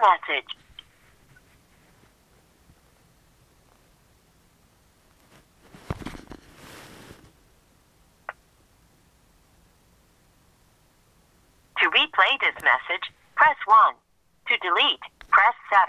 message. To replay this message, press 1. To delete, press 7.